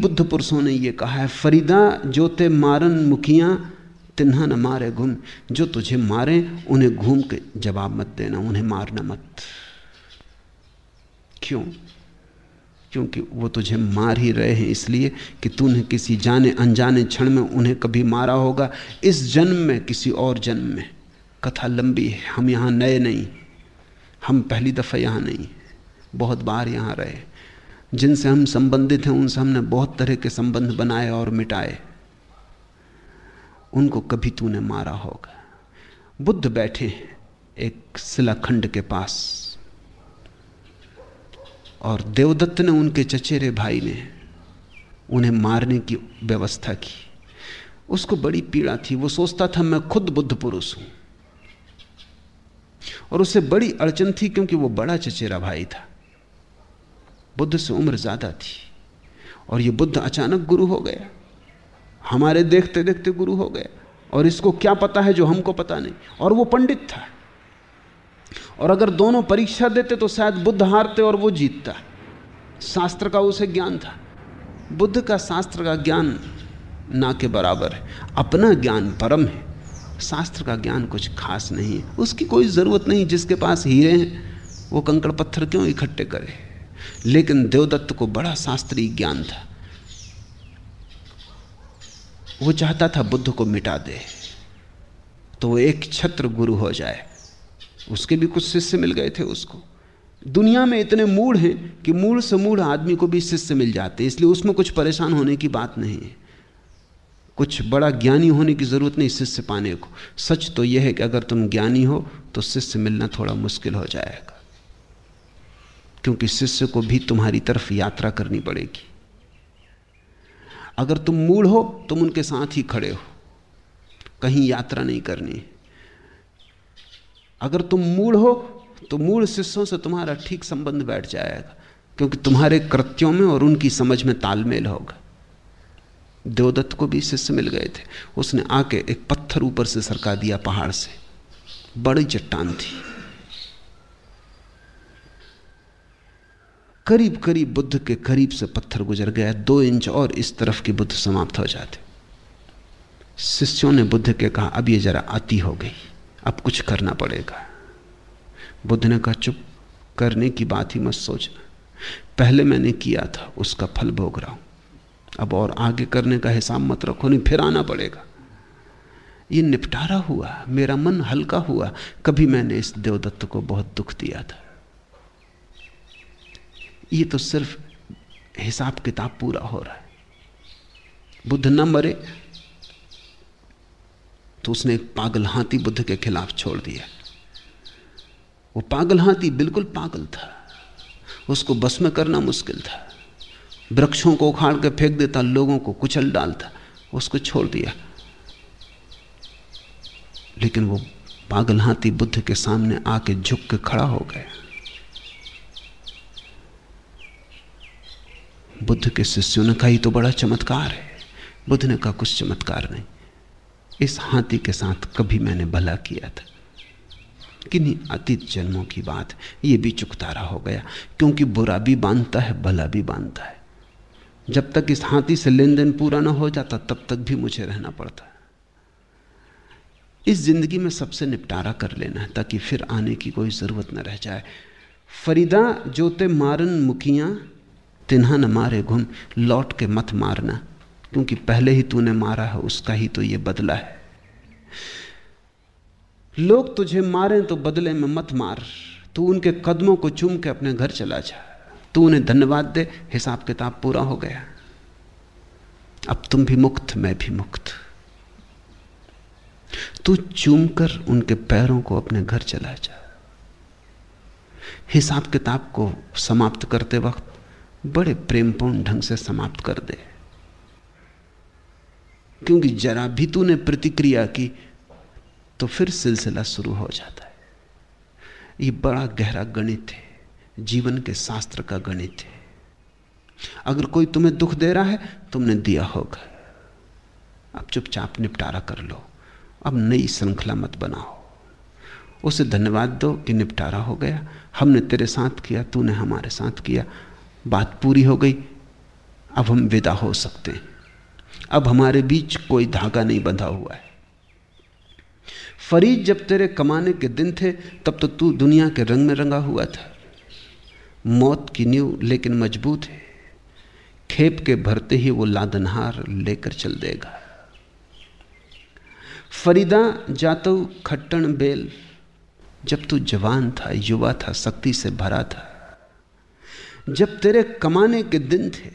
बुद्ध पुरुषों ने यह कहा है, फरीदा, जोते मारन मुखिया, तिन्हा न मारे घूम। जो तुझे मारे, उन्हें घूम के जवाब मत देना, उन्हें मारना मत। क्यों? क्योंकि वो तुझे मार ही रहे हैं, इसलिए कि तूने किसी जाने, अनजाने क्षण में उन्हें कभी मारा होगा। इस जन्म में, किसी और जन्म में। कथा लंबी है, हम यहाँ नए नहीं। हम पहली दफ़ा यहाँ नहीं। बहुत बार यहाँ रहे। जिनसे हम संबंधित हैं, उनसे हमने बहुत तरह के संबंध बनाए और मिटाए। उनको कभी तूने मारा होगा। बुद्ध बैठे हैं एक शिलाखंड के पास। और देवदत्त ने उनके चचेरे भाई ने उन्हें मारने की व्यवस्था की। उसको बड़ी पीड़ा थी। वो सोचता था, मैं खुद बुद्ध पुरुष हूँ। और उसे बड़ी अड़चन थी क्योंकि वो बड़ा चचेरा भाई था। बुद्ध से उम्र ज़्यादा थी और ये बुद्ध अचानक गुरु हो गया। हमारे देखते देखते गुरु हो गया। और इसको क्या पता है जो हमको पता नहीं? और वो पंडित था। और अगर दोनों परीक्षा देते तो शायद बुद्ध हारते और वो जीतता। शास्त्र का उसे ज्ञान था। बुद्ध का शास्त्र का ज्ञान ना के बराबर है। अपना ज्ञान परम है। शास्त्र का ज्ञान कुछ खास नहीं है। उसकी कोई ज़रूरत नहीं। जिसके पास हीरे हैं, वो कंकड़ पत्थर क्यों इकट्ठे करे? लेकिन देवदत्त को बड़ा शास्त्रीय ज्ञान था। वो चाहता था बुद्ध को मिटा दे तो वो एक छत्र गुरु हो जाए। उसके भी कुछ शिष्य मिल गए थे उसको। दुनिया में इतने मूड हैं कि मूड से मूड आदमी को भी शिष्य मिल जाते हैं, इसलिए उसमें कुछ परेशान होने की बात नहीं है। कुछ बड़ा ज्ञानी होने की ज़रूरत नहीं शिष्य पाने को। सच तो यह है कि अगर तुम ज्ञानी हो तो शिष्य मिलना थोड़ा मुश्किल हो जाएगा। क्योंकि शिष्य को भी तुम्हारी तरफ़ यात्रा करनी पड़ेगी। अगर तुम मूड हो, तुम उनके साथ ही खड़े हो। कहीं यात्रा नहीं करनी। अगर तुम मूड हो तो मूड शिष्यों से तुम्हारा ठीक संबंध बैठ जाएगा, क्योंकि तुम्हारे कृत्यों में और उनकी समझ में तालमेल होगा। देवदत्त को भी शिष्य मिल गए थे। उसने आके एक पत्थर ऊपर से सरका दिया पहाड़ से। बड़ी चट्टान थी। करीब करीब बुद्ध के करीब से पत्थर गुजर गया दो इंच और इस तरफ़ की बुद्ध समाप्त हो जाते। शिष्यों ने बुद्ध के कहा, अब ये जरा आती हो गई, अब कुछ करना पड़ेगा। बुद्ध ने कहा, चुप, करने की बात ही मत सोचना पहले मैंने किया था, उसका फल भोग रहा हूँ। अब और आगे करने का हिसाब मत रखो, नहीं फिर आना पड़ेगा। ये निपटारा हुआ, मेरा मन हल्का हुआ। कभी मैंने इस देवदत्त को बहुत दुख दिया था। ये तो सिर्फ़ हिसाब किताब पूरा हो रहा है। बुद्ध न मरे तो उसने एक पागल हाथी बुद्ध के खिलाफ छोड़ दिया। वो पागल हाथी बिल्कुल पागल था। उसको बस में करना मुश्किल था। वृक्षों को उखाड़ के फेंक देता, लोगों को कुचल डालता, उसको छोड़ दिया। लेकिन वो पागल हाथी बुद्ध के सामने आके झुक के खड़ा हो गया। बुद्ध के शिष्यों ने कहा तो बड़ा चमत्कार है। बुद्ध ने कहा, कुछ चमत्कार नहीं। इस हाथी के साथ कभी मैंने भला किया था। किन्हीं अतीत जन्मों की बात, ये भी चुकतारा हो गया। क्योंकि बुरा भी बांधता है, भला भी बांधता है। जब तक इस हाथी से लेन देन पूरा ना हो जाता, तब तक भी मुझे रहना पड़ता है। इस ज़िंदगी में सबसे निपटारा कर लेना है, ताकि फिर आने की कोई ज़रूरत न रह जाए। फरीदा, जोते मारन मुखियाँ तिन्हा न मारे घुम, लौट के मत मारना, क्योंकि पहले ही तूने मारा है, उसका ही तो ये बदला है। लोग तुझे मारे तो बदले में मत मार, तू उनके कदमों को चूम के अपने घर चला जा। तू उन्हें धन्यवाद दे, हिसाब किताब पूरा हो गया। अब तुम भी मुक्त, मैं भी मुक्त। तू चूम कर उनके पैरों को अपने घर चला जा। हिसाब किताब को समाप्त करते वक्त बड़े प्रेमपूर्ण ढंग से समाप्त कर दे। क्योंकि जरा भी तूने प्रतिक्रिया की तो फिर सिलसिला शुरू हो जाता है। ये बड़ा गहरा गणित है। जीवन के शास्त्र का गणित है। अगर कोई तुम्हें दुख दे रहा है, तुमने दिया होगा। अब चुपचाप निपटारा कर लो। अब नई श्रृंखला मत बनाओ। उसे धन्यवाद दो कि निपटारा हो गया। हमने तेरे साथ किया, तूने हमारे साथ किया। बात पूरी हो गई। अब हम विदा हो सकते हैं। अब हमारे बीच कोई धागा नहीं बंधा हुआ है। फरीद जब तेरे कमाने के दिन थे, तब तो तू दुनिया के रंग में रंगा हुआ था। मौत की नींव लेकिन मज़बूत है। खेप के भरते ही वो लादनहार लेकर चल देगा। फरीदा जातो खट्टन बेल, जब तू जवान था, युवा था शक्ति से भरा था जब तेरे कमाने के दिन थे,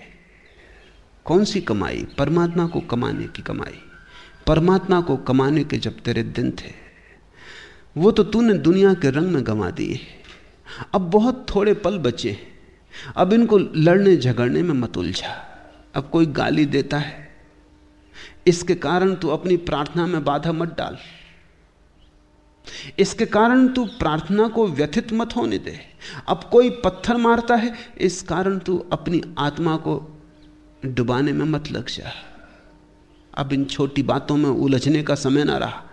कौन सी कमाई? परमात्मा को कमाने की कमाई। परमात्मा को कमाने के जब तेरे दिन थे, वो तो तूने दुनिया के रंग में गंवा दिए। अब बहुत थोड़े पल बचे हैं। अब इनको लड़ने झगड़ने में मत उलझा। अब कोई गाली देता है। इसके कारण तू अपनी प्रार्थना में बाधा मत डाल। इसके कारण तू प्रार्थना को व्यथित मत होने दे। अब कोई पत्थर मारता है, इस कारण तू अपनी आत्मा को डुबाने में मत लग जा। अब इन छोटी बातों में उलझने का समय ना रहा।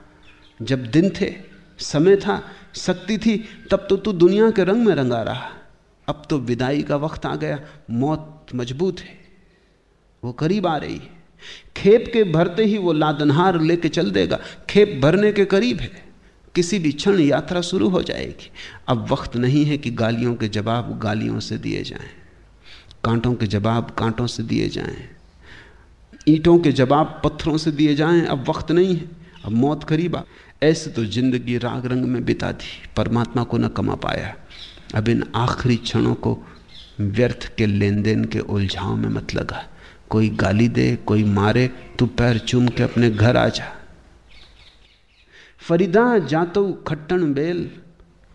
जब दिन थे, समय था, शक्ति थी, तब तो तू दुनिया के रंग में रंगा रहा। अब तो विदाई का वक्त आ गया, मौत मज़बूत है। वो करीब आ रही है। खेप के भरते ही वो लादनहार लेके चल देगा। खेप भरने के करीब है। किसी भी क्षण यात्रा शुरू हो जाएगी। अब वक्त नहीं है कि गालियों के जवाब गालियों से दिए जाएँ। कांटों के जवाब कांटों से दिए जाएँ। ईंटों के जवाब पत्थरों से दिए जाएँ। अब वक्त नहीं है। अब मौत करीब आ। ऐसे तो ज़िंदगी राग रंग में बिता दी। परमात्मा को न कमा पाया। अब इन आखिरी क्षणों को व्यर्थ के लेन देन के उलझाव में मत लगा। कोई गाली दे, कोई मारे, तू पैर चूम के अपने घर आ जा। फरीदा जातो खट्टन बेल,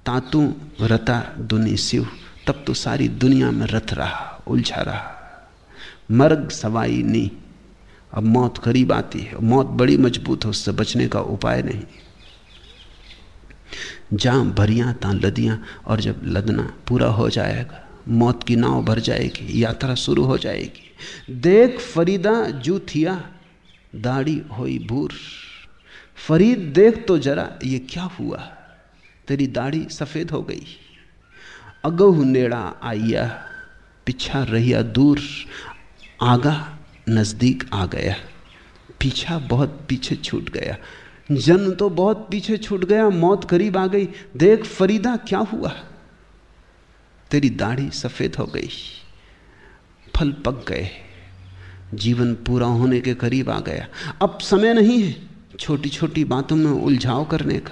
तातू रता दुनी शिव तब तो सारी दुनिया में रथ रहा, उलझा रहा। मर्ग सवाई नहीं अब मौत करीब आती है, मौत बड़ी मज़बूत है, उससे बचने का उपाय नहीं। जहाँ भरियाँ, ता लदियाँ, और जब लदना पूरा हो जाएगा, मौत की नाव भर जाएगी, यात्रा शुरू हो जाएगी। देख फरीदा जूथिया, दाढ़ी होई भूर। फरीद देख तो जरा, ये क्या हुआ? तेरी दाढ़ी सफ़ेद हो गई। अगहु नेड़ा आइया, पीछा रहिया दूर, आगा नज़दीक आ गया। पीछा बहुत पीछे छूट गया। जन्म तो बहुत पीछे छूट गया, मौत करीब आ गई। देख फरीदा क्या हुआ? तेरी दाढ़ी सफ़ेद हो गई। फल पक गए। जीवन पूरा होने के करीब आ गया। अब समय नहीं है। छोटी छोटी बातों में उलझाव करने का,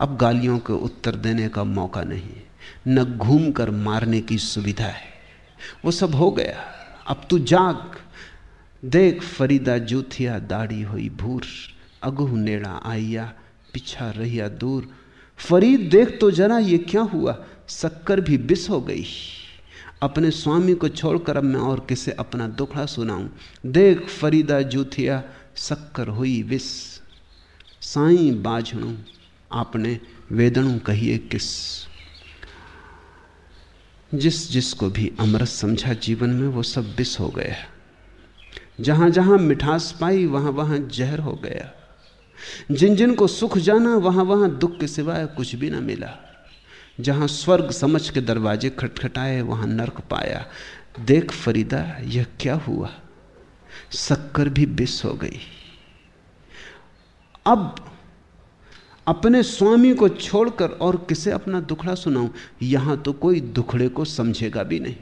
अब गालियों के उत्तर देने का मौका नहीं न घूम कर मारने की सुविधा है। वो सब हो गया। अब तू जाग। देख फरीदा जूथिया दाढ़ी हुई भूर। अगुह नेड़ा आइया, पिछा रहिया दूर। फरीद, देख तो जरा ये क्या हुआ? शक्कर भी बिस हो गई। अपने स्वामी को छोड़कर अब मैं और किसे अपना दुखड़ा सुनाऊं? देख फरीदा जूथिया शक्कर हुई विस साई बाझणु, आपने वेदणु कहिए किस। जिस जिसको भी अमृत समझा जीवन में, वो सब बिस हो गया। जहाँ जहाँ मिठास पाई, वहाँ वहाँ जहर हो गया। जिन जिन को सुख जाना, वहाँ वहाँ दुख के सिवाय कुछ भी ना मिला। जहाँ स्वर्ग समझ के दरवाजे खटखटाए, वहाँ नरक पाया। देख फरीदा, यह क्या हुआ? शक्कर भी बिस हो गई। अब अपने स्वामी को छोड़कर और किसे अपना दुखड़ा सुनाऊं? यहाँ तो कोई दुखड़े को समझेगा भी नहीं।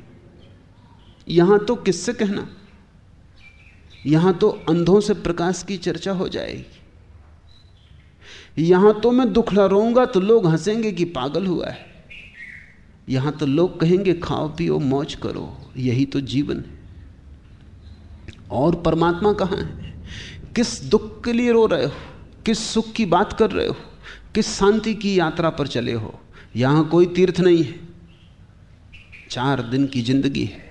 यहाँ तो किससे कहना? यहाँ तो अंधों से प्रकाश की चर्चा हो जाएगी। यहाँ तो मैं दुखड़ा रोऊँगा तो लोग हंसेंगे कि पागल हुआ है। यहाँ तो लोग कहेंगे, खाओ, पियो, मौज करो, यही तो जीवन है। और परमात्मा कहाँ है? किस दुख के लिए रो रहे हो? किस सुख की बात कर रहे हो? किस शांति की यात्रा पर चले हो? यहाँ कोई तीर्थ नहीं है। चार दिन की ज़िंदगी है।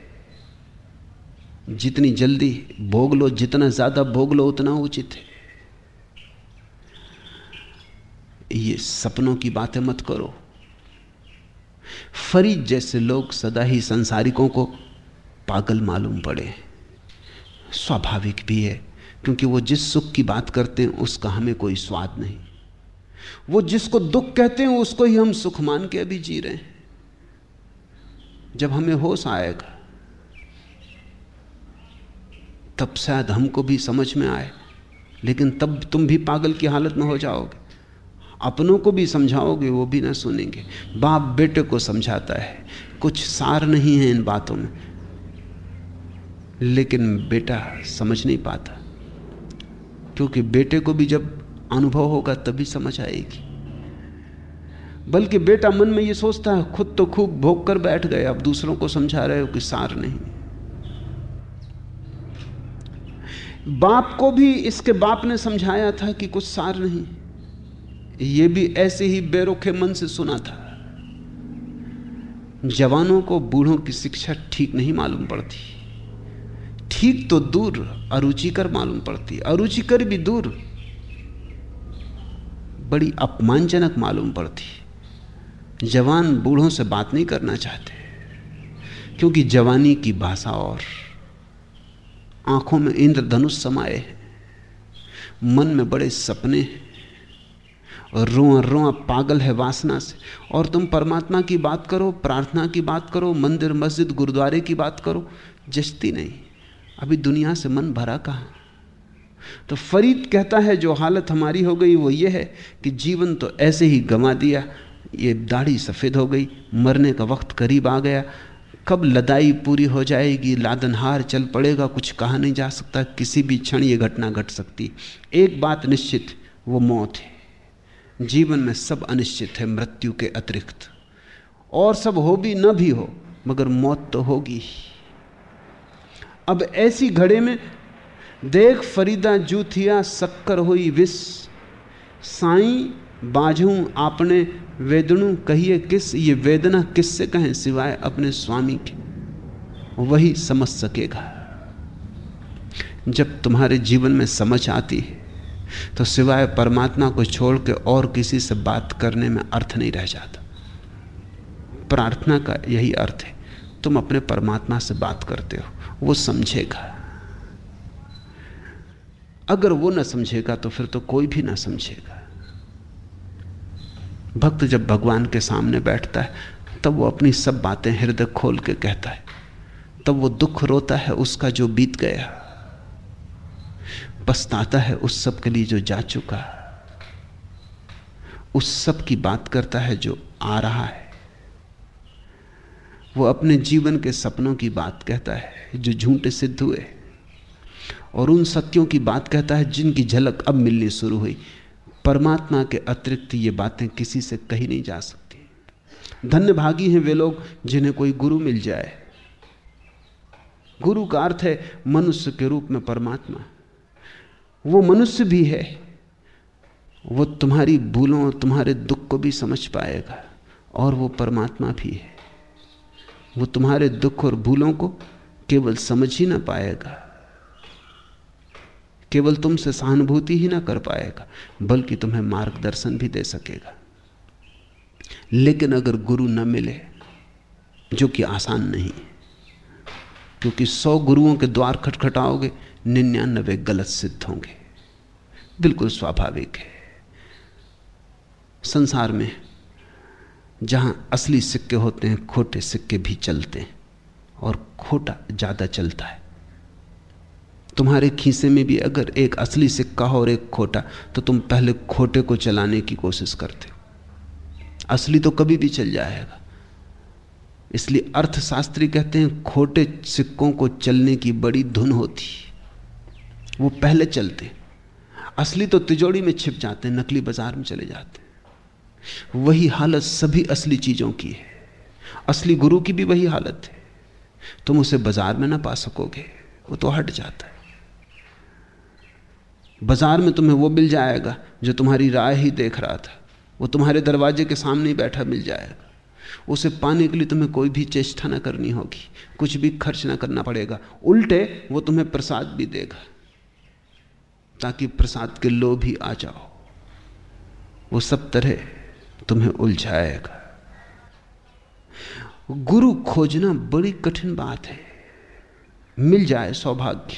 जितनी जल्दी भोग लो, जितना ज़्यादा भोग लो, उतना उचित है। ये सपनों की बातें मत करो। फरीद जैसे लोग सदा ही संसारिकों को पागल मालूम पड़े स्वाभाविक भी है। क्योंकि वो जिस सुख की बात करते हैं, उसका हमें कोई स्वाद नहीं। वो जिसको दुख कहते हैं, उसको ही हम सुख मान के अभी जी रहे हैं। जब हमें होश आएगा, तब शायद हमको भी समझ में आए, लेकिन तब तुम भी पागल की हालत में हो जाओगे। अपनों को भी समझाओगे, वो भी ना सुनेंगे। बाप बेटे को समझाता है, कुछ सार नहीं है इन बातों में। लेकिन बेटा समझ नहीं पाता। क्योंकि बेटे को भी जब अनुभव होगा तभी समझ आएगी। बल्कि बेटा मन में ये सोचता है, खुद तो खूब भोग कर बैठ गए, अब दूसरों को समझा रहे हो कि सार नहीं। बाप को भी इसके बाप ने समझाया था कि कुछ सार नहीं। ये भी ऐसे ही बेरोखे मन से सुना था। जवानों को बूढ़ों की शिक्षा ठीक नहीं मालूम पड़ती। ठीक तो दूर अरुचिकर मालूम पड़ती अरुचिकर भी दूर बड़ी अपमानजनक मालूम पड़ती जवान बूढ़ों से बात नहीं करना चाहते, क्योंकि जवानी की भाषा और आँखों में इंद्रधनुष समाये मन में बड़े सपने और रोआ रोआ पागल है वासना से। और तुम परमात्मा की बात करो, प्रार्थना की बात करो, मंदिर, मस्जिद, गुरुद्वारे की बात करो, जचती नहीं। अभी दुनिया से मन भरा कहा? तो फरीद कहता है, जो हालत हमारी हो गई वो ये है कि जीवन तो ऐसे ही गंवा दिया। ये दाढ़ी सफ़ेद हो गई, मरने का वक्त करीब आ गया। कब लदाई पूरी हो जाएगी, लादनहार चल पड़ेगा, कुछ कहा नहीं जा सकता, किसी भी क्षण ये घटना घट गट सकती। एक बात निश्चित, वो मौत है। जीवन में सब अनिश्चित है, मृत्यु के अतिरिक्त। और सब हो भी न भी हो, मगर मौत तो होगी अब ऐसी घड़े में देख फरीदा जूथिया शक्कर हुई विष साई बाझू आपने वेदनु कहिए किस, ये वेदना किससे कहें सिवाय अपने स्वामी के? वही समझ सकेगा। जब तुम्हारे जीवन में समझ आती है तो सिवाय परमात्मा को छोड़ के और किसी से बात करने में अर्थ नहीं रह जाता। प्रार्थना का यही अर्थ है। तुम अपने परमात्मा से बात करते हो, वो समझेगा। अगर वो ना समझेगा तो फिर तो कोई भी ना समझेगा। भक्त जब भगवान के सामने बैठता है, तब वो अपनी सब बातें हृदय खोल के कहता है। तब वो दुख रोता है, उसका जो बीत गया, पछताता है, उस सब के लिए जो जा चुका, उस सब की बात करता है, जो आ रहा है। वो अपने जीवन के सपनों की बात कहता है, जो झूठे सिद्ध हुए। और उन सत्यों की बात कहता है, जिनकी झलक अब मिलनी शुरू हुई। परमात्मा के अतिरिक्त ये बातें किसी से कही नहीं जा सकती। धन्य भागी हैं वे लोग जिन्हें कोई गुरु मिल जाए। गुरु का अर्थ है मनुष्य के रूप में परमात्मा। वो मनुष्य भी है। वो तुम्हारी भूलों और तुम्हारे दुख को भी समझ पाएगा और वो परमात्मा भी है। वो तुम्हारे दुख और भूलों को केवल समझ ही ना पाएगा। केवल तुमसे सहानुभूति ही ना कर पाएगा, बल्कि तुम्हें मार्गदर्शन भी दे सकेगा। लेकिन अगर गुरु न मिले, जो कि आसान नहीं क्योंकि सौ गुरुओं के द्वार खटखटाओगे, निन्यानबे गलत सिद्ध होंगे। बिल्कुल स्वाभाविक है। संसार में जहाँ असली सिक्के होते हैं, खोटे सिक्के भी चलते हैं और खोटा ज़्यादा चलता है। तुम्हारे खीसे में भी अगर एक असली सिक्का हो और एक खोटा तो तुम पहले खोटे को चलाने की कोशिश करते हो। असली तो कभी भी चल जाएगा। इसलिए अर्थशास्त्री कहते हैं, खोटे सिक्कों को चलने की बड़ी धुन होती वो पहले चलते असली तो तिजोड़ी में छिप जाते हैं, नकली बाज़ार में चले जाते हैं। वही हालत सभी असली चीज़ों की है। असली गुरु की भी वही हालत है। तुम उसे बाज़ार में ना पा सकोगे, वो तो हट जाता है। बाज़ार में तुम्हें वो मिल जाएगा जो तुम्हारी राय ही देख रहा था। वो तुम्हारे दरवाजे के सामने ही बैठा मिल जाएगा। उसे पाने के लिए तुम्हें कोई भी चेष्टा ना करनी होगी, कुछ भी खर्च ना करना पड़ेगा। उल्टे वो तुम्हें प्रसाद भी देगा, ताकि प्रसाद के लोभ ही आ जाओ। वो सब तरह तुम्हें उलझाएगा। गुरु खोजना बड़ी कठिन बात है। मिल जाए सौभाग्य,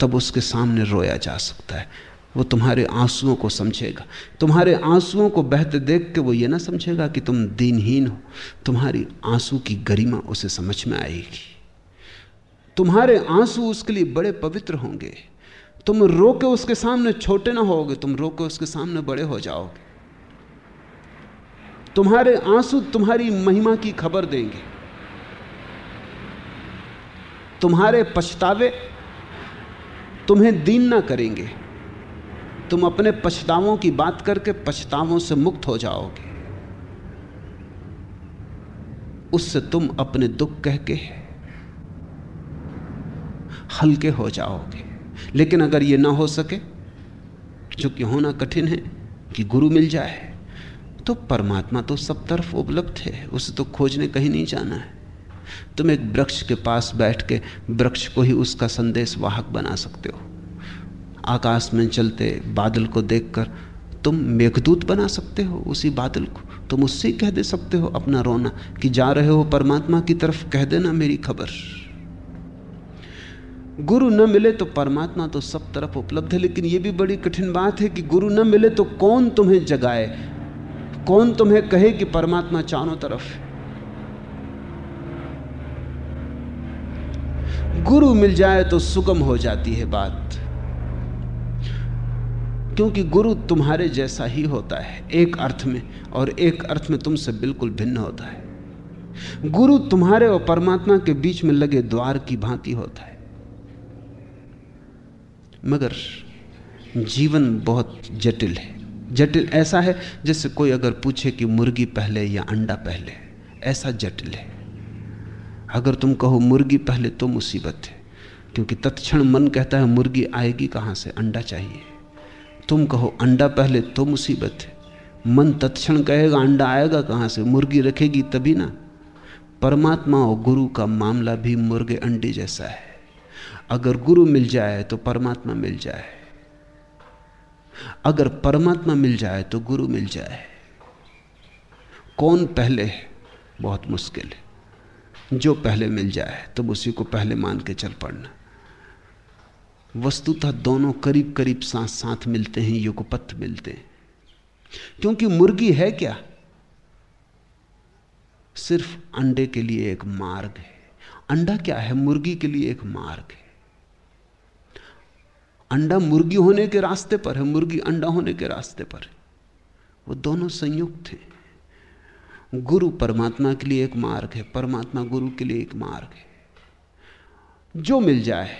तब उसके सामने रोया जा सकता है। वो तुम्हारे आंसुओं को समझेगा। तुम्हारे आंसुओं को बहते देख के वो ये ना समझेगा कि तुम दीनहीन हो। तुम्हारी आँसू की गरिमा उसे समझ में आएगी। तुम्हारे आँसू उसके लिए बड़े पवित्र होंगे। तुम रो के उसके सामने छोटे ना होगे, तुम रो के उसके सामने बड़े हो जाओगे। तुम्हारे आँसू तुम्हारी महिमा की खबर देंगे। तुम्हारे पछतावे तुम्हें दीन ना करेंगे। तुम अपने पछतावों की बात करके पछतावों से मुक्त हो जाओगे। उससे तुम अपने दुख कह के हल्के हो जाओगे। लेकिन अगर यह ना हो सके, चूँकि होना कठिन है कि गुरु मिल जाए तो परमात्मा तो सब तरफ़ उपलब्ध है, उसे तो खोजने कहीं नहीं जाना है। तुम एक वृक्ष के पास बैठ के वृक्ष को ही उसका संदेश वाहक बना सकते हो। आकाश में चलते बादल को देखकर तुम मेघदूत बना सकते हो उसी बादल को। तुम उससे कह दे सकते हो अपना रोना कि जा रहे हो परमात्मा की तरफ़, कह देना मेरी खबर। गुरु न मिले तो परमात्मा तो सब तरफ़ उपलब्ध है, लेकिन यह भी बड़ी कठिन बात है कि गुरु न मिले तो कौन तुम्हें जगाए? कौन तुम्हें कहे कि परमात्मा चारों तरफ़ है? गुरु मिल जाए तो सुगम हो जाती है बात। क्योंकि गुरु तुम्हारे जैसा ही होता है, एक अर्थ में, और एक अर्थ में तुमसे बिल्कुल भिन्न होता है। गुरु तुम्हारे और परमात्मा के बीच में लगे द्वार की भांति होता है। मगर जीवन बहुत जटिल है। जटिल ऐसा है जैसे कोई अगर पूछे कि मुर्गी पहले या अंडा पहले, ऐसा जटिल है। अगर तुम कहो मुर्गी पहले तो मुसीबत है, क्योंकि तत्क्षण मन कहता है मुर्गी आएगी कहाँ से? अंडा चाहिए। तुम कहो अंडा पहले तो मुसीबत है, मन तत्क्षण कहेगा अंडा आएगा कहाँ से? मुर्गी रखेगी तभी ना। परमात्मा और गुरु का मामला भी मुर्गे अंडे जैसा है। अगर गुरु मिल जाए तो परमात्मा मिल जाए। अगर परमात्मा मिल जाए तो गुरु मिल जाए। कौन पहले है? बहुत मुश्किल है। जो पहले मिल जाए तो उसी को पहले मान के चल पड़ना। वस्तुतः दोनों करीब करीब साथ साथ मिलते हैं, युगपथ मिलते हैं। क्योंकि मुर्गी है क्या? सिर्फ़ अंडे के लिए एक मार्ग है। अंडा क्या है? मुर्गी के लिए एक मार्ग है। अंडा मुर्गी होने के रास्ते पर है, मुर्गी अंडा होने के रास्ते पर है। वो दोनों संयुक्त हैं। गुरु परमात्मा के लिए एक मार्ग है, परमात्मा गुरु के लिए एक मार्ग है। जो मिल जाए,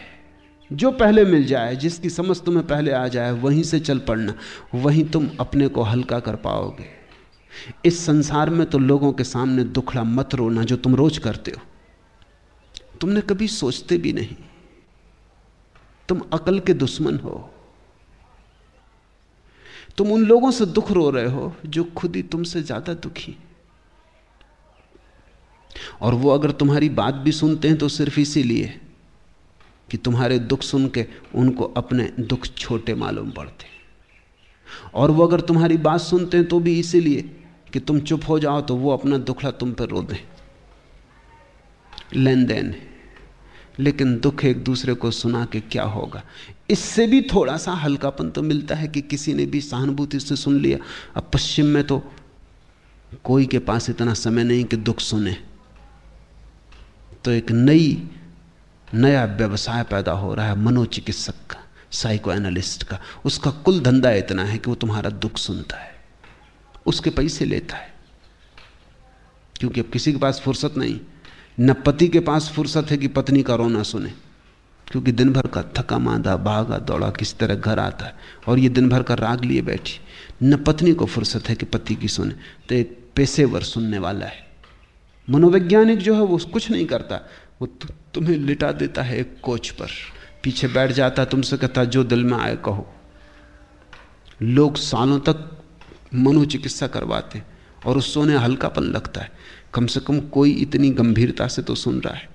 जो पहले मिल जाए, जिसकी समझ तुम्हें पहले आ जाए, वहीं से चल पड़ना, वहीं तुम अपने को हल्का कर पाओगे। इस संसार में तो लोगों के सामने दुखड़ा मत रोना जो तुम रोज करते हो। तुमने कभी सोचते भी नहीं। तुम अकल के दुश्मन हो। तुम उन लोगों से दुख रो रहे हो जो खुद ही तुमसे ज़्यादा दुखी। और वो अगर तुम्हारी बात भी सुनते हैं तो सिर्फ़ इसीलिए कि तुम्हारे दुख सुन के उनको अपने दुख छोटे मालूम पड़ते और वो अगर तुम्हारी बात सुनते हैं तो भी इसीलिए कि तुम चुप हो जाओ तो वो अपना दुखड़ा तुम पर रो दें। लेन देन है। लेकिन दुख एक दूसरे को सुना के क्या होगा? इससे भी थोड़ा सा हल्कापन तो मिलता है कि किसी ने भी सहानुभूति से सुन लिया। अब पश्चिम में तो कोई के पास इतना समय नहीं कि दुख सुने। तो एक नई, नया व्यवसाय पैदा हो रहा है मनोचिकित्सक का साइको एनालिस्ट का। उसका कुल धंधा इतना है कि वो तुम्हारा दुख सुनता है। उसके पैसे लेता है। क्योंकि अब किसी के पास फुर्सत नहीं। न पति के पास फुर्सत है कि पत्नी का रोना सुने। क्योंकि दिन भर का थका मांदा भागा दौड़ा किस तरह घर आता है और ये दिन भर का राग लिए बैठी। न पत्नी को फुर्सत है कि पति की सुने। तो एक पेशेवर सुनने वाला है। मनोवैज्ञानिक जो है वो कुछ नहीं करता। वो तु, तुम्हें लिटा देता है एक कोच पर। पीछे बैठ जाता तुमसे कहता जो दिल में आए कहो। लोग सालों तक मनोचिकित्सा करवाते और उस सोने हल्कापन लगता है। कम से कम कोई इतनी गंभीरता से तो सुन रहा है।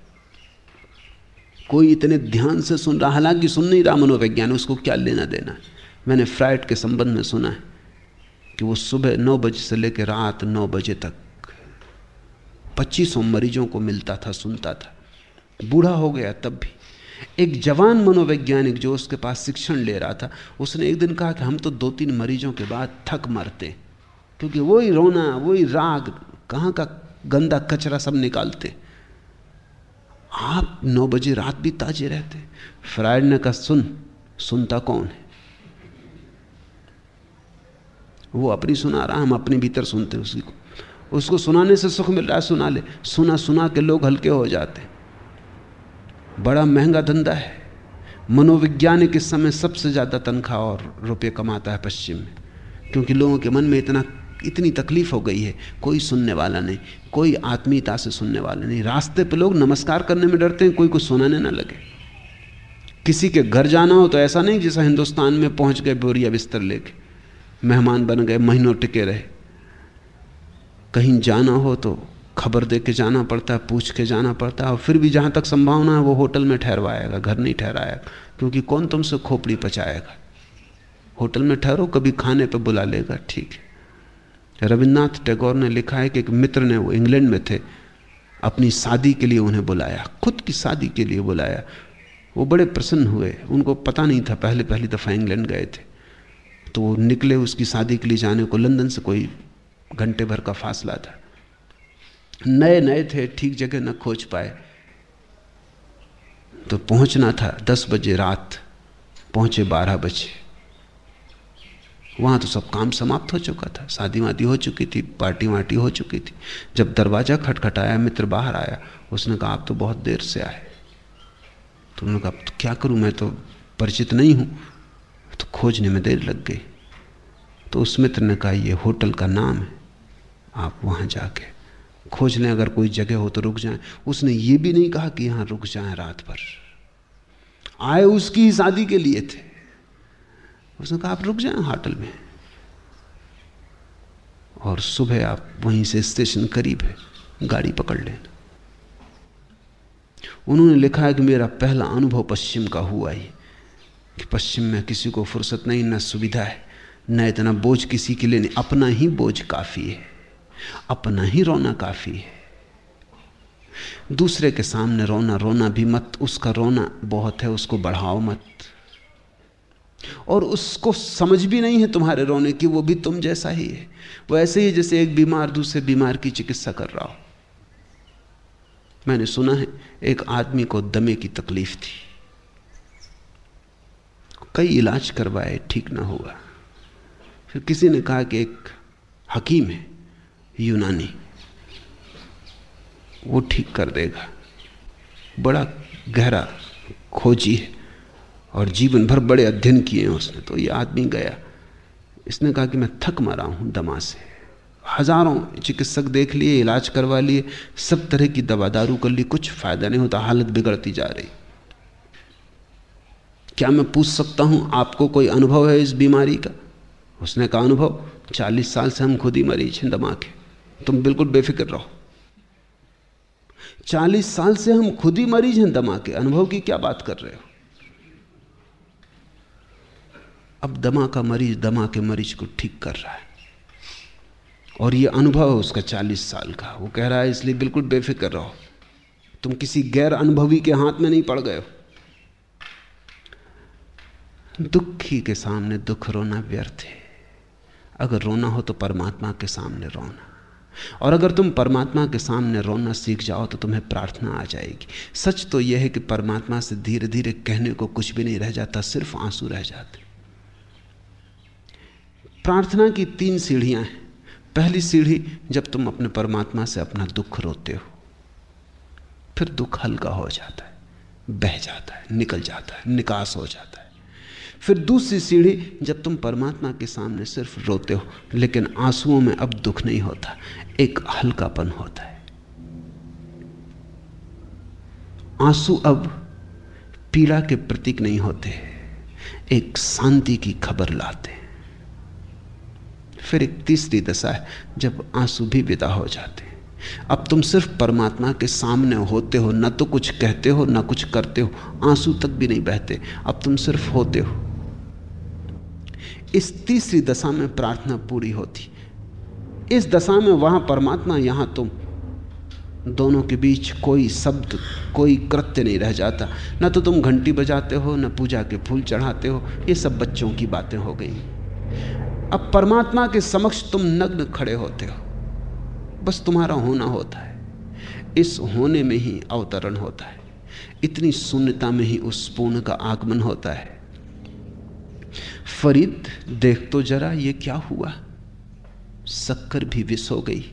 कोई इतने ध्यान से सुन रहा हालाँकि सुन नहीं रहा मनोवैज्ञानिक, उसको क्या लेना देना है? मैंने फ्राइड के संबंध में सुना है कि वो सुबह नौ बजे से लेकर रात नौ बजे तक पच्चीसों मरीजों को मिलता था, सुनता था। बूढ़ा हो गया तब भी। एक जवान मनोवैज्ञानिक जो उसके पास शिक्षण ले रहा था, उसने एक दिन कहा कि हम तो दो तीन मरीजों के बाद थक मरते क्योंकि वही रोना, वही राग, कहाँ का गंदा कचरा सब निकालते। आप नौ बजे रात भी ताजे रहते। फ्रायड ने कहा, सुन, सुनता कौन है? वो अपनी सुना रहा, हम अपने भीतर सुनते उसी को उसको सुनाने से सुख मिल रहा है, सुना ले। सुना सुना के लोग हल्के हो जाते। बड़ा महँगा धंधा है। मनोविज्ञानिक इस समय सबसे ज़्यादा तनख्वाह और रुपये कमाता है पश्चिम में, क्योंकि लोगों के मन में इतना इतनी तकलीफ़ हो गई है, कोई सुनने वाला नहीं, कोई आत्मीयता से सुनने वाला नहीं। रास्ते पे लोग नमस्कार करने में डरते हैं, कोई कुछ सुनाने ना लगे। किसी के घर जाना हो तो ऐसा नहीं जैसा हिंदुस्तान में पहुँच गए बोरिया बिस्तर लेके, मेहमान बन गए, महीनों टिके रहे। कहीं जाना हो तो खबर दे के जाना पड़ता है, पूछ के जाना पड़ता है, और फिर भी जहाँ तक संभावना है वो होटल में ठहरवाएगा, घर नहीं ठहराएगा, क्योंकि कौन तुमसे खोपड़ी पचाएगा? होटल में ठहरो, कभी खाने पर बुला लेगा, ठीक है। रविन्द्रनाथ टैगोर ने लिखा है कि एक मित्र ने वो इंग्लैंड में थे, अपनी शादी के लिए उन्हें बुलाया, खुद की शादी के लिए बुलाया। वो बड़े प्रसन्न हुए, उनको पता नहीं था, पहले पहली दफ़ा इंग्लैंड गए थे। तो वो निकले उसकी शादी के लिए जाने को, लंदन से कोई घंटे भर का फासला था। नए नए थे, ठीक जगह न खोज पाए। तो पहुँचना था दस बजे रात, पहुँचे बारह बजे। वहाँ तो सब काम समाप्त हो चुका था। शादी वादी हो चुकी थी पार्टी वार्टी हो चुकी थी। जब दरवाज़ा खटखटाया, मित्र बाहर आया, उसने कहा, आप तो बहुत देर से आए। तो उन्होंने कहा तो क्या करूँ? मैं तो परिचित नहीं हूँ। तो खोजने में देर लग गई। तो उस मित्र ने कहा, ये होटल का नाम है। आप वहाँ जाके खोज लें, अगर कोई जगह हो तो रुक जाएँ। उसने ये भी नहीं कहा कि यहाँ रुक जाएँ रात भर। आए उसकी शादी के लिए थे। उसने कहा, आप रुक जाएँ, होटल में और सुबह आप वहीं से स्टेशन करीब है, गाड़ी पकड़ लेना। उन्होंने लिखा है कि मेरा पहला अनुभव पश्चिम का हुआ ही, कि पश्चिम में किसी को फुर्सत नहीं, न सुविधा है, न इतना बोझ किसी के लिए नहीं। अपना ही बोझ काफ़ी है, अपना ही रोना काफ़ी है। दूसरे के सामने रोना रोना भी मत, उसका रोना बहुत है, उसको बढ़ाओ मत। और उसको समझ भी नहीं है तुम्हारे रोने की, वो भी तुम जैसा ही है। वो ऐसे ही जैसे एक बीमार दूसरे बीमार की चिकित्सा कर रहा हो। मैंने सुना है, एक आदमी को दमे की तकलीफ़ थी। कई इलाज करवाए, ठीक ना हुआ। फिर किसी ने कहा कि एक हकीम है, यूनानी। वो ठीक कर देगा। बड़ा गहरा, खोजी है। और जीवन भर बड़े अध्ययन किए हैं उसने तो ये आदमी गया। इसने कहा कि मैं थक मरा हूँ दमा से। हज़ारों चिकित्सक देख लिए, इलाज करवा लिए, सब तरह की दवा दारू कर ली, कुछ फ़ायदा नहीं होता, हालत बिगड़ती जा रही। क्या मैं पूछ सकता हूँ, आपको कोई अनुभव है इस बीमारी का? उसने कहा, अनुभव, चालीस साल से हम खुद ही मरीज़ हैं दमा के। तुम बिल्कुल बेफिक्र रहो। चालीस साल से हम खुद ही मरीज़ हैं दमा के। अनुभव की क्या बात कर रहे हो? अब दमा का मरीज़ दमा के मरीज़ को ठीक कर रहा है। और ये अनुभव है उसका चालीस साल का। वो कह रहा है, इसलिए बिल्कुल बेफिक्र रहो। तुम किसी गैर अनुभवी के हाथ में नहीं पड़ गए हो। दुखी के सामने दुख रोना व्यर्थ है। अगर रोना हो तो परमात्मा के सामने रोना। और अगर तुम परमात्मा के सामने रोना सीख जाओ तो तुम्हें प्रार्थना आ जाएगी। सच तो यह है कि परमात्मा से धीरे धीरे कहने को कुछ भी नहीं रह जाता, सिर्फ़ आँसू रह जाते प्रार्थना की तीन सीढ़ियाँ हैं। पहली सीढ़ी, जब तुम अपने परमात्मा से अपना दुख रोते हो, फिर दुख हल्का हो जाता है, बह जाता है, निकल जाता है, निकास हो जाता है। फिर दूसरी सीढ़ी, जब तुम परमात्मा के सामने सिर्फ़ रोते हो, लेकिन आंसुओं में अब दुख नहीं होता, एक हल्कापन होता है। आँसू अब पीड़ा के प्रतीक नहीं होते, एक शांति की खबर लाते फिर एक तीसरी दशा है, जब आँसू भी विदा हो जाते हैं। अब तुम सिर्फ़ परमात्मा के सामने होते हो, न तो कुछ कहते हो, न कुछ करते हो, आँसू तक भी नहीं बहते। अब तुम सिर्फ़ होते हो। इस तीसरी दशा में प्रार्थना पूरी होती। इस दशा में वहाँ परमात्मा, यहाँ तुम। दोनों के बीच कोई शब्द, कोई कृत्य नहीं रह जाता। न तो तुम घंटी बजाते हो, न पूजा के फूल चढ़ाते हो। ये सब बच्चों की बातें हो गई। अब परमात्मा के समक्ष तुम नग्न खड़े होते हो। बस तुम्हारा होना होता है। इस होने में ही अवतरण होता है। इतनी शून्यता में ही उस पूर्ण का आगमन होता है। फरीद, देख तो जरा ये क्या हुआ। शक्कर भी विष हो गई।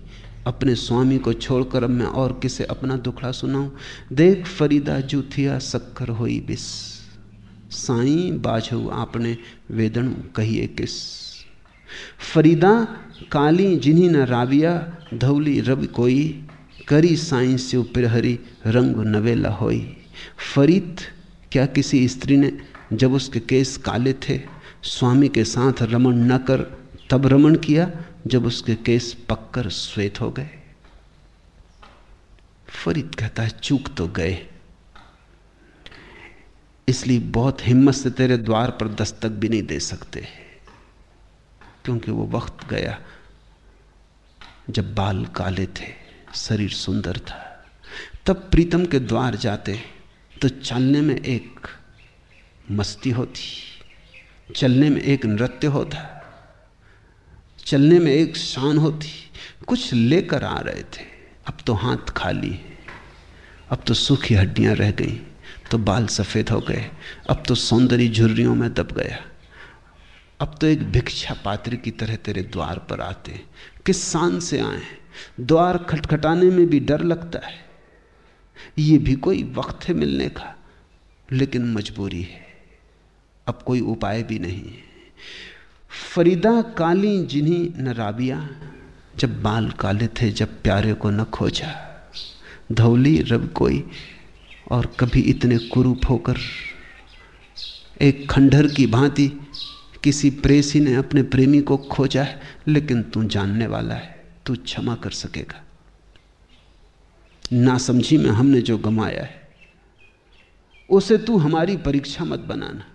अपने स्वामी को छोड़कर अब मैं और किसे अपना दुखड़ा सुनाऊं? देख फरीदा, जूथिया शक्कर होई बिस साई बाझो आपने वेदन कहिए किस। फरीदा, काली, जिन्हीं न राविया, धौली, रब कोई, करी साई से पिरहरी, रंग नवेला होई। फरीद, क्या किसी स्त्री ने जब उसके केस काले थे, स्वामी के साथ रमण न कर, तब रमण किया, जब उसके केस पक्कर श्वेत हो गए। फरीद कहता है, चूक तो गए। इसलिए बहुत हिम्मत से तेरे द्वार पर दस्तक भी नहीं दे सकते। क्योंकि वो वक्त गया जब बाल काले थे, शरीर सुंदर था। तब प्रीतम के द्वार जाते तो चलने में एक मस्ती होती, चलने में एक नृत्य होता, चलने में एक शान होती। कुछ लेकर आ रहे थे, अब तो हाथ खाली है, अब तो सूखी हड्डियाँ रह गई तो बाल सफ़ेद हो गए, अब तो सौंदर्य झुर्रियों में दब गया। अब तो एक भिक्षा पात्र की तरह तेरे द्वार पर आते हैं। किस शान से आए द्वार खटखटाने में भी डर लगता है। ये भी कोई वक्त है मिलने का, लेकिन मजबूरी है। अब कोई उपाय भी नहीं है। फरीदा काली जिन्हीं न राबिया जब बाल काले थे, जब प्यारे को न खोजा। धौली रब कोई, और कभी इतने कुरूप होकर। एक खंडहर की भांति किसी प्रेसी ने अपने प्रेमी को खोजा है, लेकिन तू जानने वाला है, तू क्षमा कर सकेगा। ना समझी में हमने जो गमाया है, उसे तू हमारी परीक्षा मत बनाना।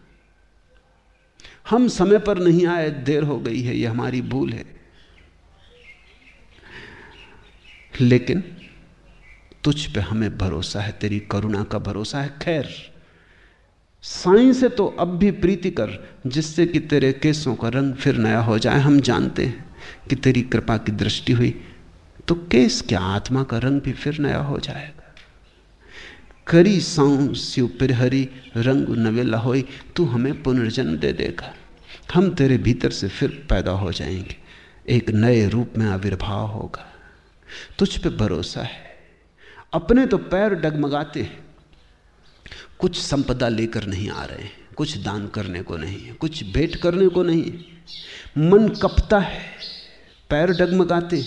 हम समय पर नहीं आए, देर हो गई है, यह हमारी भूल है। लेकिन तुझ पे हमें भरोसा है, तेरी करुणा का भरोसा है, खैर। साई से तो अब भी प्रीति कर, जिससे कि तेरे केसों का रंग फिर नया हो जाए, हम जानते हैं कि तेरी कृपा की दृष्टि हुई तो केस क्या आत्मा का रंग भी फिर नया हो जाएगा? करी साऊ शिव प्रहरी, रंग नवेला होई, तू हमें पुनर्जन्म दे देगा। हम तेरे भीतर से फिर पैदा हो जाएँगे, एक नए रूप में आविर्भाव होगा। तुझ पे भरोसा है, अपने तो पैर डगमगाते हैं कुछ संपदा लेकर नहीं आ रहे हैं, कुछ दान करने को नहीं है, कुछ भेंट करने को नहीं है। मन कपता है, पैर डगमगाते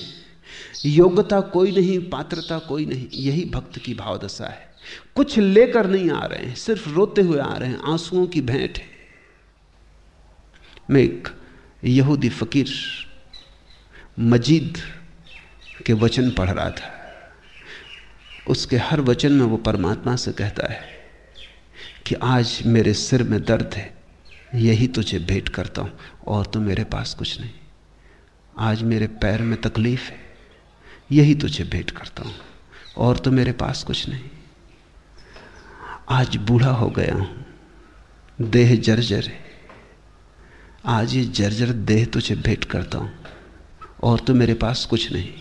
योग्यता कोई नहीं, पात्रता कोई नहीं, यही भक्त की भावदशा है। कुछ लेकर नहीं आ रहे हैं, सिर्फ़ रोते हुए आ रहे हैं, आंसुओं की भेंट है। मैं एक यहूदी फकीर, मजीद के वचन पढ़ रहा था। उसके हर वचन में वो परमात्मा से कहता है कि आज मेरे सिर में दर्द है, यही तुझे भेंट करता हूँ और तो मेरे पास कुछ नहीं। आज मेरे पैर में तकलीफ़ है, यही तुझे भेंट करता हूँ और तो मेरे पास कुछ नहीं। आज बूढ़ा हो गया हूँ, देह जर्जर है। आज ये जर्जर देह तुझे भेंट करता हूँ और तो मेरे पास कुछ नहीं।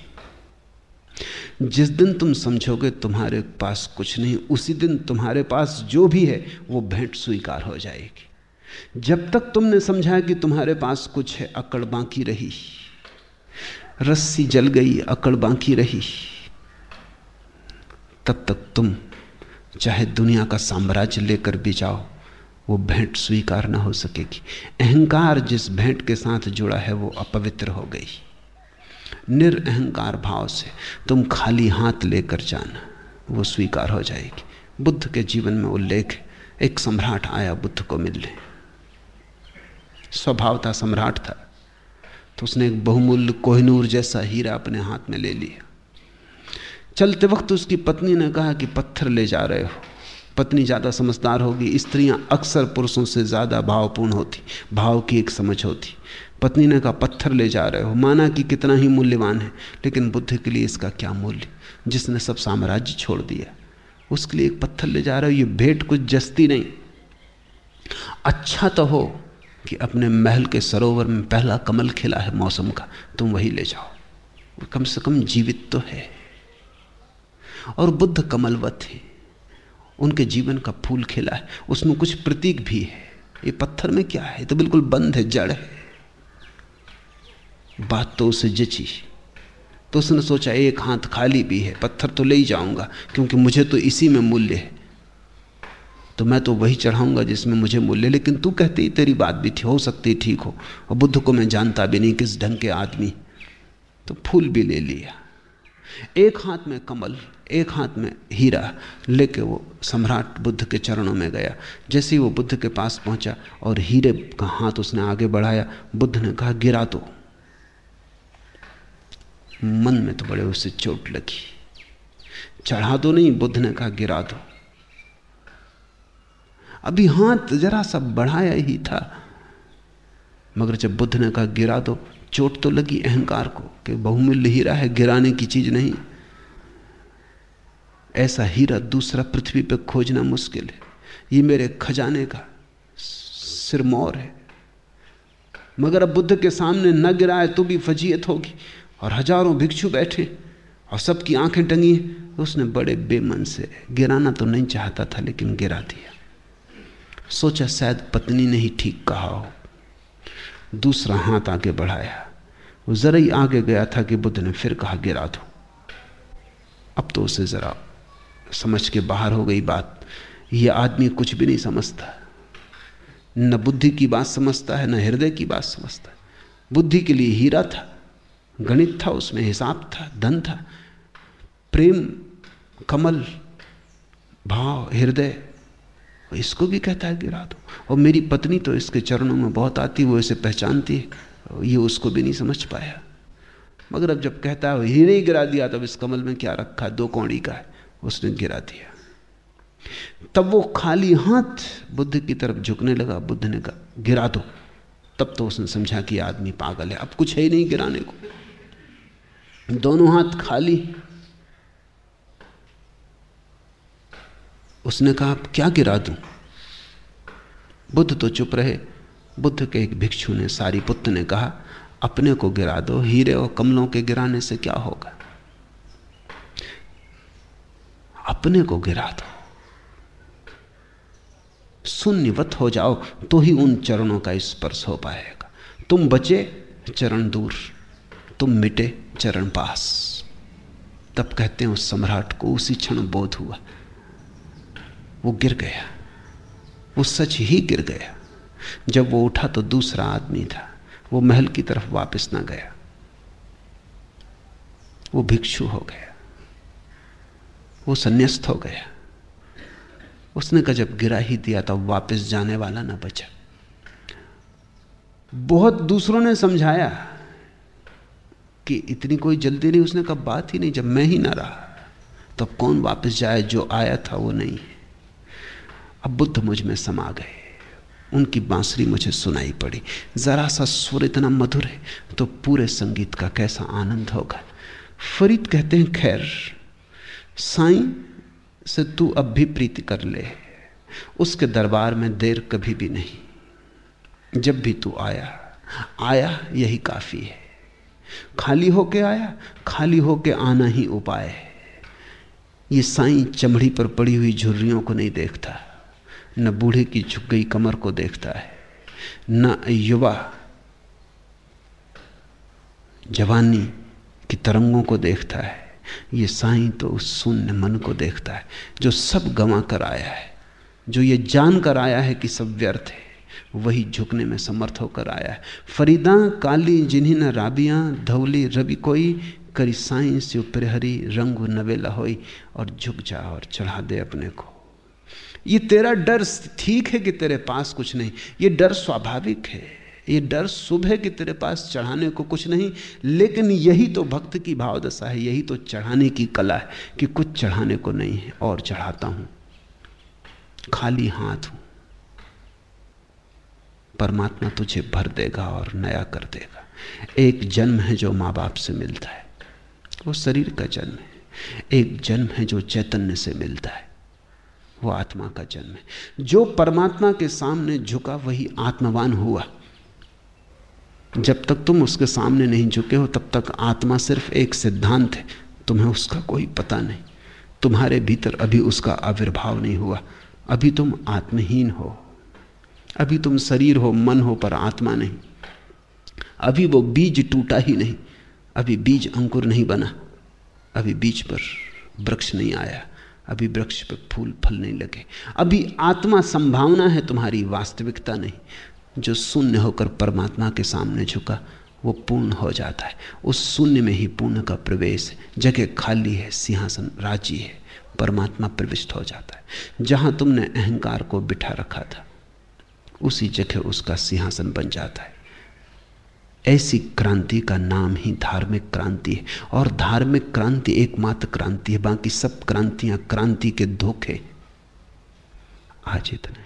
जिस दिन तुम समझोगे तुम्हारे पास कुछ नहीं, उसी दिन तुम्हारे पास जो भी है, वो भेंट स्वीकार हो जाएगी। जब तक तुमने समझा कि तुम्हारे पास कुछ है, अकड़ बाकी रही। रस्सी जल गई, अकड़ बाकी रही। तब तक तुम, चाहे दुनिया का साम्राज्य लेकर भी जाओ, वो भेंट स्वीकार ना हो सकेगी। अहंकार जिस भेंट के साथ जुड़ा है, वो अपवित्र हो गई। निरअहकार भाव से तुम खाली हाथ लेकर जाना, वो स्वीकार हो जाएगी। बुद्ध के जीवन में उल्लेख, एक सम्राट आया बुद्ध को मिलने। स्वभाव था सम्राट था तो उसने एक बहुमूल्य कोहिनूर जैसा हीरा अपने हाथ में ले लिया। चलते वक्त उसकी पत्नी ने कहा कि पत्थर ले जा रहे हो। पत्नी ज़्यादा समझदार होगी, स्त्रियाँ अक्सर पुरुषों से ज़्यादा भावपूर्ण होती, भाव की एक समझ होती। पत्नी ने कहा, पत्थर ले जा रहे हो। माना कि कितना ही मूल्यवान है, लेकिन बुद्ध के लिए इसका क्या मूल्य? जिसने सब साम्राज्य छोड़ दिया। उसके लिए एक पत्थर ले जा रहे हो, ये भेंट कुछ जस्ती नहीं। अच्छा तो हो कि अपने महल के सरोवर में पहला कमल खिला है मौसम का, तुम वही ले जाओ। कम से कम जीवित तो है। और बुद्ध कमलवत है। उनके जीवन का फूल खिला है। उसमें कुछ प्रतीक भी है। ये पत्थर में क्या है? तो बिल्कुल बंद है, जड़ है। बात तो उसे जची। तो उसने सोचा, एक हाथ खाली भी है, पत्थर तो ले ही जाऊँगा, क्योंकि मुझे तो इसी में मूल्य है। तो मैं तो वही चढ़ाऊँगा जिसमें मुझे मूल्य लेकिन तू कहती, तेरी बात भी थी, हो सकती ठीक हो, और बुद्ध को मैं जानता भी नहीं किस ढंग के आदमी। तो फूल भी ले लिया। एक हाथ में कमल, एक हाथ में हीरा लेके वो सम्राट बुद्ध के चरणों में गया। जैसे ही वो बुद्ध के पास पहुँचा और हीरे का हाथ उसने आगे बढ़ाया, बुद्ध ने कहा, गिरा दो। मन में तो बड़े उसे चोट लगी। चढ़ा दो नहीं, बुद्ध ने कहा, गिरा दो। अभी हाथ जरा सा बढ़ाया ही था, मगर जब बुद्ध ने कहा, गिरा दो, चोट तो लगी अहंकार को, कि बहुमूल्य हीरा है, गिराने की चीज़ नहीं। ऐसा हीरा दूसरा पृथ्वी पर खोजना मुश्किल है। ये मेरे खजाने का सिरमौर है। मगर अब बुद्ध के सामने न गिराए तो भी फजीयत होगी। और हज़ारों भिक्षु बैठे और सबकी आँखें टंगी। उसने बड़े बेमन से, गिराना तो नहीं चाहता था, लेकिन गिरा दिया। सोचा शायद पत्नी ने ही ठीक कहा हो। दूसरा हाथ आगे बढ़ाया। वो जरा ही आगे गया था कि बुद्ध ने फिर कहा, गिरा दो। अब तो उसे जरा समझ के बाहर हो गई बात। यह आदमी कुछ भी नहीं समझता। न बुद्धि की बात समझता है, न हृदय की बात समझता है। बुद्धि के लिए हीरा था। गणित था, उसमें हिसाब था, धन था। प्रेम, कमल, भाव, हृदय, इसको भी कहता है गिरा दो और मेरी पत्नी तो इसके चरणों में बहुत आती वो इसे पहचानती है। ये उसको भी नहीं समझ पाया। मगर अब जब कहता है हीरे नहीं गिरा दिया, तब इस कमल में क्या रखा? दो कौड़ी का है। उसने गिरा दिया। तब वो खाली हाथ बुद्ध की तरफ़ झुकने लगा। बुद्ध ने कहा, गिरा दो। तब तो उसने समझा कि आदमी पागल है। अब कुछ है ही नहीं गिराने को। दोनों हाथ खाली। उसने कहा, अब क्या गिरा दूँ? बुद्ध तो चुप रहे। बुद्ध के एक भिक्षु ने, सारी पुत्र ने कहा, अपने को गिरा दो, हीरे और कमलों के गिराने से क्या होगा? अपने को गिरा दो। शून्यवत हो जाओ तो ही उन चरणों का स्पर्श हो पाएगा। तुम बचे, चरण दूर। तुम मिटे चरण पास। तब कहते हैं उस सम्राट को उसी क्षण बोध हुआ। वो गिर गया। वो सच ही गिर गया। जब वो उठा तो दूसरा आदमी था। वो महल की तरफ़ वापस ना गया। वो भिक्षु हो गया। वो संन्यास्त हो गया। उसने कहा, जब गिरा ही दिया तब वापस जाने वाला ना बचा। बहुत दूसरों ने समझाया। कि इतनी कोई जल्दी नहीं, उसने कहा, बात ही नहीं, जब मैं ही ना रहा, तब कौन वापस जाए, जो आया था वो नहीं अब बुद्ध मुझमें समा गए। उनकी बांसुरी मुझे सुनाई पड़ी। जरा सा सुर इतना मधुर है तो पूरे संगीत का कैसा आनंद होगा? फरीद कहते हैं, खैर, साईं, से तू अब भी प्रीति कर ले। उसके दरबार में देर कभी भी नहीं। जब भी तू आया आया यही काफ़ी है। खाली होके आया, खाली होके आना ही उपाय है। ये साई चमड़ी पर पड़ी हुई झुर्रियों को नहीं देखता, न बूढ़े की झुक गई कमर को देखता है, न युवा जवानी की तरंगों को देखता है। ये साईं तो उस शून्य मन को देखता है, जो सब गंवा कर आया है, जो ये जान कर आया है कि सब व्यर्थ है। वही झुकने में समर्थ होकर आया है। फरीदा, काली, जिन्हीं न राबियाँ धवली रवि कोई, करी साई से प्रहरी रंग नवेला होई, और झुक जा और चढ़ा दे अपने को। ये तेरा डर ठीक है कि तेरे पास कुछ नहीं। ये डर स्वाभाविक है। ये डर शुभ है कि तेरे पास चढ़ाने को कुछ नहीं। लेकिन यही तो भक्त की भावदशा है, यही तो चढ़ाने की कला है कि कुछ चढ़ाने को नहीं है, और चढ़ाता हूँ। खाली हाथ हूँ। परमात्मा तुझे भर देगा और नया कर देगा। एक जन्म है जो माँ बाप से मिलता है। वो शरीर का जन्म है। एक जन्म है जो चैतन्य से मिलता है। वो आत्मा का जन्म है। जो परमात्मा के सामने झुका, वही आत्मवान हुआ। जब तक तुम उसके सामने नहीं झुके हो, तब तक आत्मा सिर्फ़ एक सिद्धांत है। तुम्हें उसका कोई पता नहीं। तुम्हारे भीतर अभी उसका आविर्भाव नहीं हुआ। अभी तुम आत्महीन हो। अभी तुम शरीर हो, मन हो, पर आत्मा नहीं। अभी वो बीज टूटा ही नहीं। अभी बीज अंकुर नहीं बना। अभी बीज पर वृक्ष नहीं आया। अभी वृक्ष पर फूल, फल नहीं लगे। अभी आत्मा संभावना है, तुम्हारी वास्तविकता नहीं। जो शून्य होकर परमात्मा के सामने झुका, वो पूर्ण हो जाता है। उस शून्य में ही पूर्ण का प्रवेश जगह खाली है, सिंहासन राज़ी है। परमात्मा प्रविष्ट हो जाता है। जहाँ तुमने अहंकार को बिठा रखा था उसी जगह उसका सिंहासन बन जाता है। ऐसी क्रांति का नाम ही धार्मिक क्रांति है और धार्मिक क्रांति एकमात्र क्रांति है, बाकी सब क्रांतियाँ क्रांति के धोखे। आज इतना।